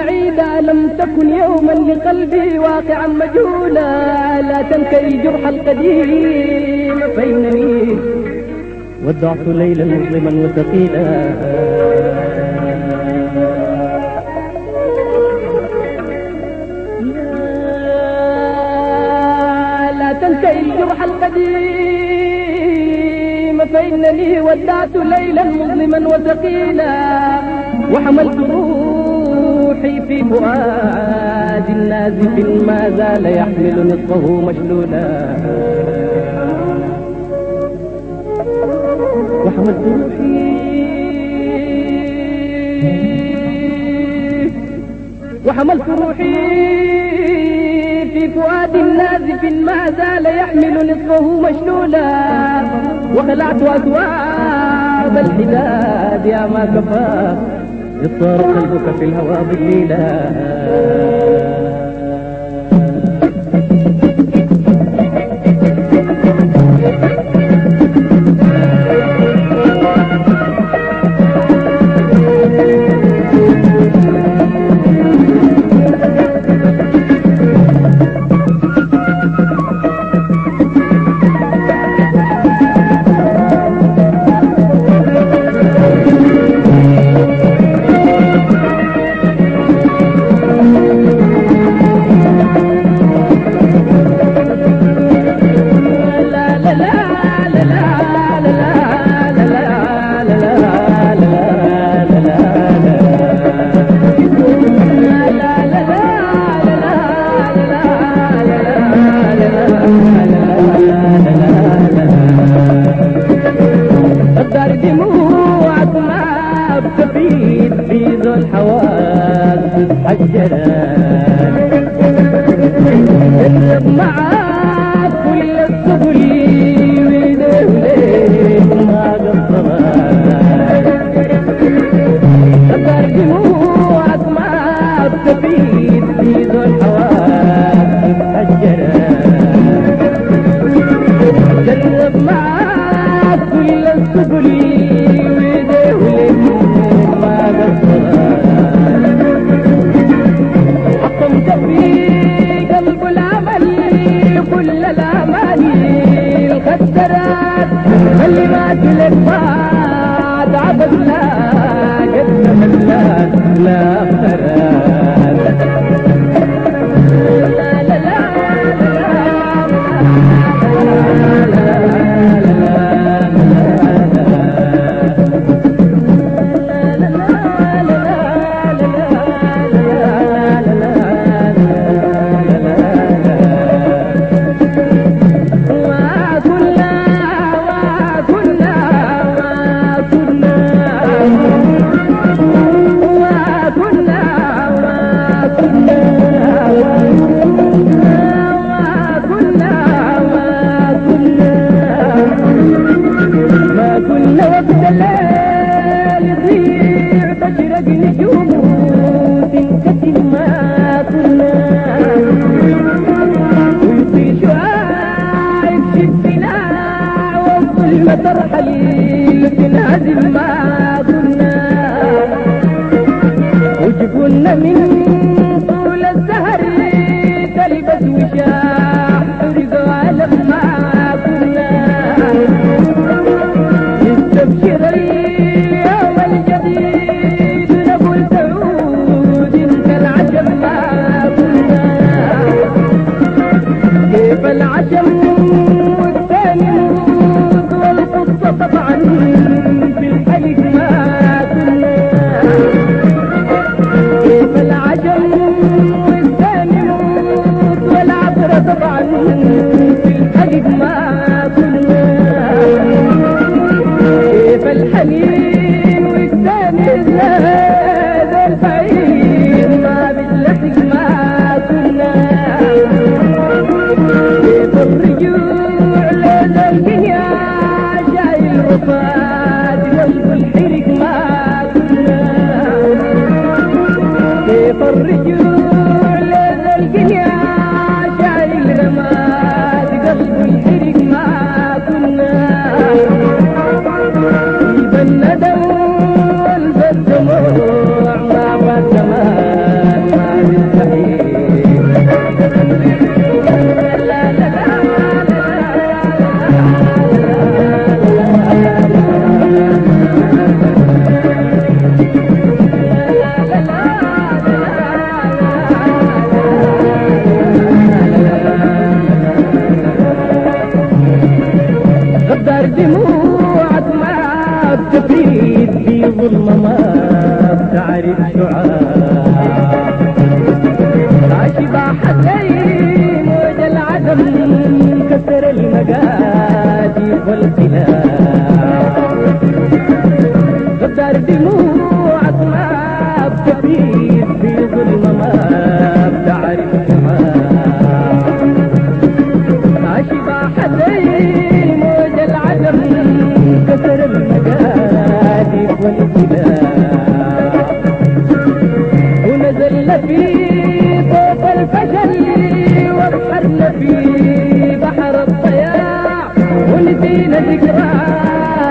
البعيد لم تكن يوما لقلبي واقعا مجهولا. لا تنكري جرح القديم. فإنني ودعت ليلا مظلما وثقيلا. لا تنتهي الجرح القديم. فإنني ودعت ليلا مظلما وثقيلا. وحملت روحي في فؤاد نازف ما زال يحمل نصفه مشلولا. وحملت روحي وحملت روحي في فؤاد نازف ما زال يحمل نصفه مشلولا. وخلعت أثواب الحداد يا ما كفى. اضطر قلبك في الهوى ضليلا. بتفيد في ذو الحواس تتحجران اضرب معاك وقت الليل يضيع تشرق نجوم تنكتم ما كنا ويطير شعاع شدنا والظلمة ترحل تنهزم ما كنا. وجبنا من over. المقاديف والقلاع غدار دموع طلاب كبير في ظلم ما بتعرف ما عاشقة حديث فينا ذكرى